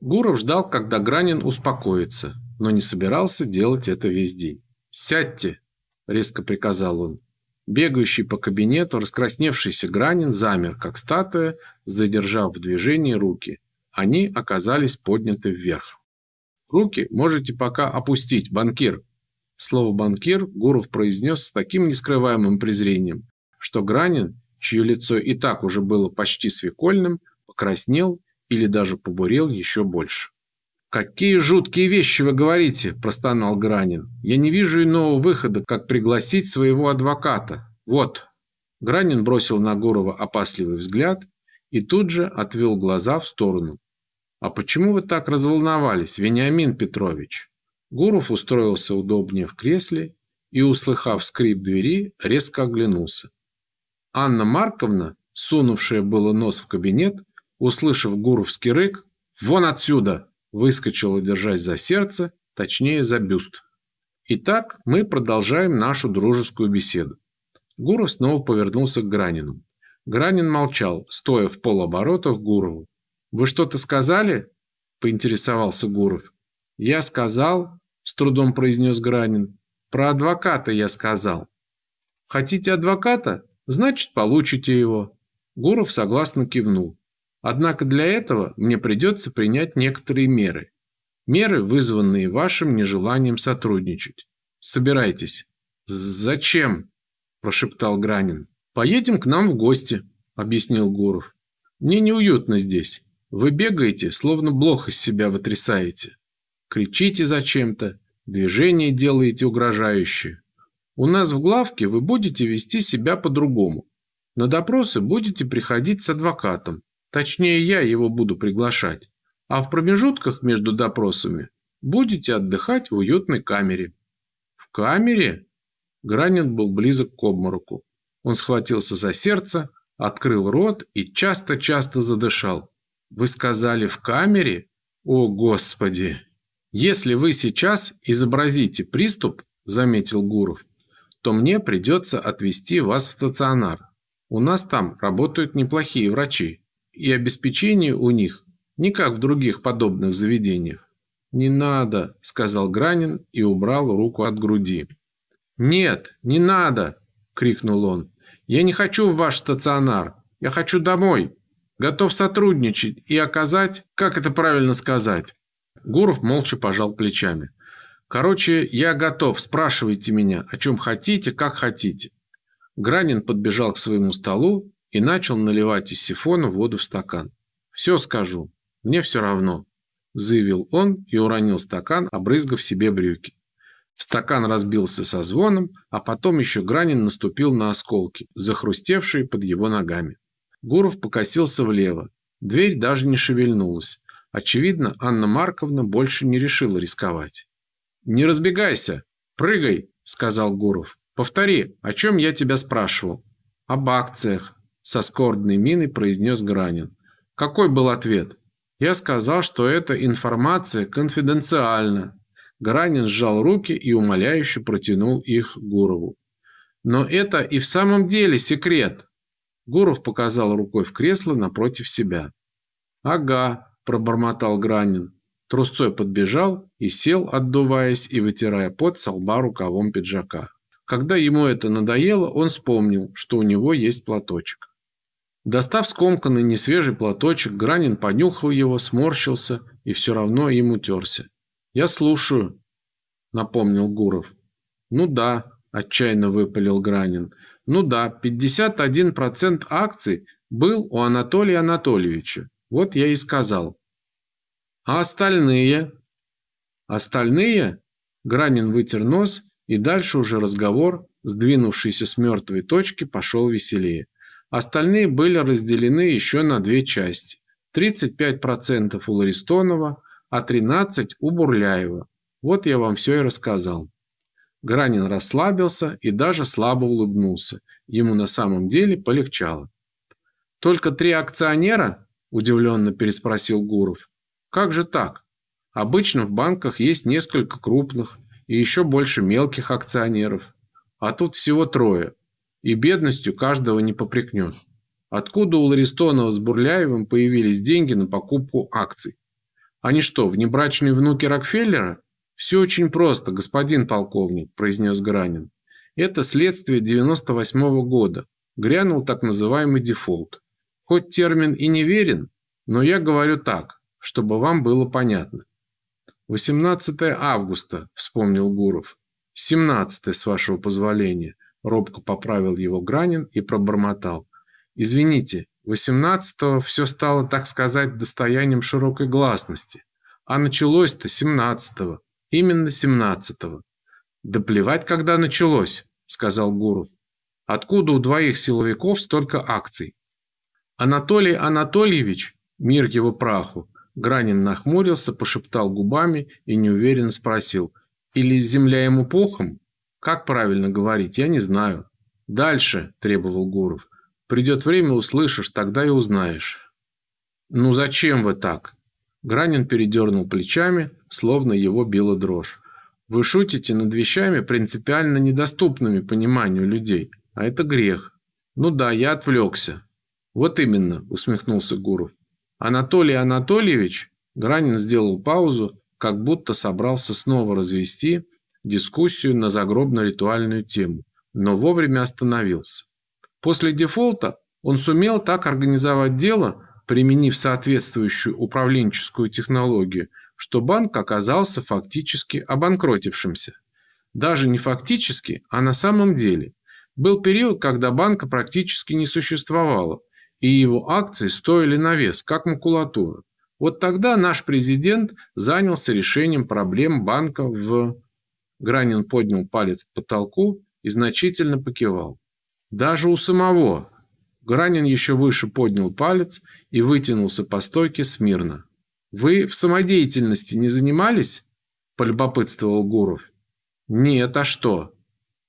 Гуров ждал, когда Гранин успокоится, но не собирался делать это весь день. «Сядьте!» – резко приказал он. Бегающий по кабинету раскрасневшийся Гранин замер, как статуя, задержав в движении руки. Они оказались подняты вверх. «Руки можете пока опустить, банкир!» Слово «банкир» Гуров произнес с таким нескрываемым презрением, что Гранин, чье лицо и так уже было почти свекольным, покраснел или даже побурел еще больше. «Какие жуткие вещи вы говорите!» – простонал Гранин. «Я не вижу иного выхода, как пригласить своего адвоката. Вот!» Гранин бросил на Гурова опасливый взгляд и тут же отвел глаза в сторону. «А почему вы так разволновались, Вениамин Петрович?» Гуров устроился удобнее в кресле и, услыхав скрип двери, резко оглянулся. Анна Марковна, сунувшая было нос в кабинет, услышав гуровский рык «Вон отсюда!» выскочила, держась за сердце, точнее за бюст. Итак, мы продолжаем нашу дружескую беседу. Гуров снова повернулся к Гранину. Гранин молчал, стоя в полоборота к Гурову. «Вы что-то сказали?» – поинтересовался Гуров. «Я сказал», – с трудом произнес Гранин. «Про адвоката я сказал». «Хотите адвоката? Значит, получите его». Гуров согласно кивнул. Однако для этого мне придется принять некоторые меры. Меры, вызванные вашим нежеланием сотрудничать. Собирайтесь. Зачем? прошептал Гранин. Поедем к нам в гости, объяснил Гуров. Мне неуютно здесь. Вы бегаете, словно блох из себя вытрясаете. Кричите зачем-то, движения делаете угрожающие. У нас в главке вы будете вести себя по-другому. На допросы будете приходить с адвокатом. Точнее, я его буду приглашать. А в промежутках между допросами будете отдыхать в уютной камере. В камере? Гранин был близок к обмороку. Он схватился за сердце, открыл рот и часто-часто задышал. Вы сказали в камере? О, Господи! Если вы сейчас изобразите приступ, заметил Гуров, то мне придется отвезти вас в стационар. У нас там работают неплохие врачи и обеспечение у них не как в других подобных заведениях. «Не надо», – сказал Гранин и убрал руку от груди. «Нет, не надо!» – крикнул он. «Я не хочу в ваш стационар. Я хочу домой. Готов сотрудничать и оказать, как это правильно сказать». Гуров молча пожал плечами. «Короче, я готов. Спрашивайте меня, о чем хотите, как хотите». Гранин подбежал к своему столу и начал наливать из сифона воду в стакан. «Все скажу, мне все равно», – заявил он и уронил стакан, обрызгав себе брюки. Стакан разбился со звоном, а потом еще Гранин наступил на осколки, захрустевшие под его ногами. Гуров покосился влево. Дверь даже не шевельнулась. Очевидно, Анна Марковна больше не решила рисковать. «Не разбегайся! Прыгай!» – сказал Гуров. «Повтори, о чем я тебя спрашивал?» «Об акциях со скорбной миной произнес Гранин. Какой был ответ? Я сказал, что эта информация конфиденциальна. Гранин сжал руки и умоляюще протянул их Гурову. Но это и в самом деле секрет. Гуров показал рукой в кресло напротив себя. Ага, пробормотал Гранин. Трусцой подбежал и сел, отдуваясь и вытирая пот со лба рукавом пиджака. Когда ему это надоело, он вспомнил, что у него есть платочек. Достав скомканный несвежий платочек, Гранин понюхал его, сморщился и все равно им утерся. «Я слушаю», — напомнил Гуров. «Ну да», — отчаянно выпалил Гранин. «Ну да, 51% акций был у Анатолия Анатольевича. Вот я и сказал». «А остальные?» «Остальные?» Гранин вытер нос, и дальше уже разговор, сдвинувшийся с мертвой точки, пошел веселее. Остальные были разделены еще на две части. 35% у Ларистонова, а 13% у Бурляева. Вот я вам все и рассказал. Гранин расслабился и даже слабо улыбнулся. Ему на самом деле полегчало. «Только три акционера?» – удивленно переспросил Гуров. «Как же так? Обычно в банках есть несколько крупных и еще больше мелких акционеров. А тут всего трое и бедностью каждого не попрекнешь. Откуда у Ларистонова с Бурляевым появились деньги на покупку акций? Они что, внебрачные внуки Рокфеллера? Все очень просто, господин полковник, произнес Гранин. Это следствие 98 -го года. Грянул так называемый дефолт. Хоть термин и не верен, но я говорю так, чтобы вам было понятно. 18 августа, вспомнил Гуров. 17 с вашего позволения, робко поправил его Гранин и пробормотал. Извините, 18-го все стало, так сказать, достоянием широкой гласности. А началось-то 17-го. Именно 17-го. Да плевать, когда началось, сказал Гуров. Откуда у двоих силовиков столько акций? Анатолий Анатольевич, мир его праху, Гранин нахмурился, пошептал губами и неуверенно спросил. Или земля ему пухом? Как правильно говорить, я не знаю. Дальше, требовал Гуров. Придет время, услышишь, тогда и узнаешь. Ну зачем вы так? Гранин передернул плечами, словно его била дрожь. Вы шутите над вещами, принципиально недоступными пониманию людей, а это грех. Ну да, я отвлекся. Вот именно, усмехнулся Гуров. Анатолий Анатольевич, Гранин сделал паузу, как будто собрался снова развести дискуссию на загробно-ритуальную тему, но вовремя остановился. После дефолта он сумел так организовать дело, применив соответствующую управленческую технологию, что банк оказался фактически обанкротившимся. Даже не фактически, а на самом деле. Был период, когда банка практически не существовало, и его акции стоили на вес, как макулатура. Вот тогда наш президент занялся решением проблем банка в... Гранин поднял палец к потолку и значительно покивал. Даже у самого. Гранин еще выше поднял палец и вытянулся по стойке смирно. «Вы в самодеятельности не занимались?» – полюбопытствовал Гуров. «Нет, а что?»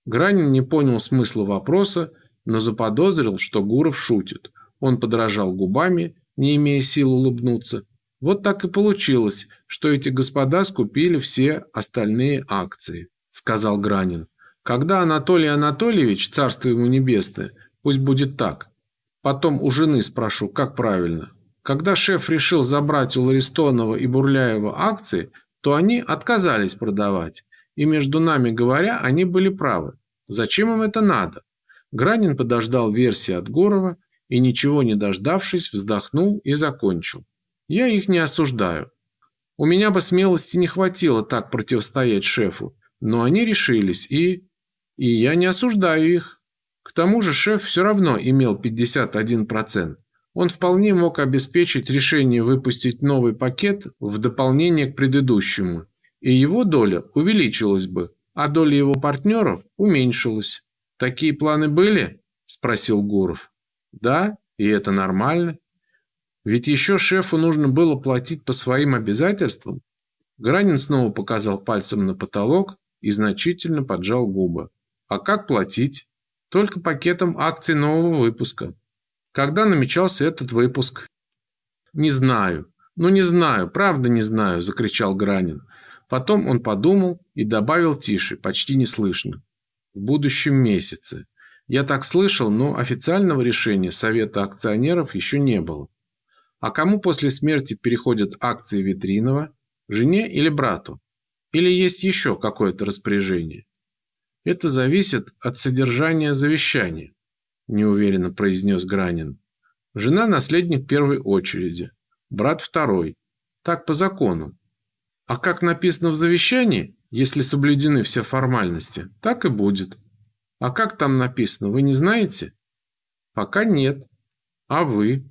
Гранин не понял смысла вопроса, но заподозрил, что Гуров шутит. Он подражал губами, не имея сил улыбнуться. Вот так и получилось, что эти господа скупили все остальные акции, сказал Гранин. Когда Анатолий Анатольевич, царство ему небесное, пусть будет так. Потом у жены спрошу, как правильно. Когда шеф решил забрать у Ларистонова и Бурляева акции, то они отказались продавать. И между нами говоря, они были правы. Зачем им это надо? Гранин подождал версии от Горова и, ничего не дождавшись, вздохнул и закончил. Я их не осуждаю. У меня бы смелости не хватило так противостоять шефу, но они решились и... И я не осуждаю их. К тому же шеф все равно имел 51%. Он вполне мог обеспечить решение выпустить новый пакет в дополнение к предыдущему, и его доля увеличилась бы, а доля его партнеров уменьшилась. Такие планы были? спросил Гуров. Да, и это нормально. Ведь еще шефу нужно было платить по своим обязательствам. Гранин снова показал пальцем на потолок и значительно поджал губы. А как платить? Только пакетом акций нового выпуска. Когда намечался этот выпуск? Не знаю. Ну не знаю, правда не знаю, закричал Гранин. Потом он подумал и добавил тише, почти неслышно. В будущем месяце. Я так слышал, но официального решения Совета акционеров еще не было. А кому после смерти переходят акции Витринова? Жене или брату? Или есть еще какое-то распоряжение? Это зависит от содержания завещания, неуверенно произнес Гранин. Жена наследник первой очереди, брат второй. Так по закону. А как написано в завещании, если соблюдены все формальности, так и будет. А как там написано, вы не знаете? Пока нет. А вы?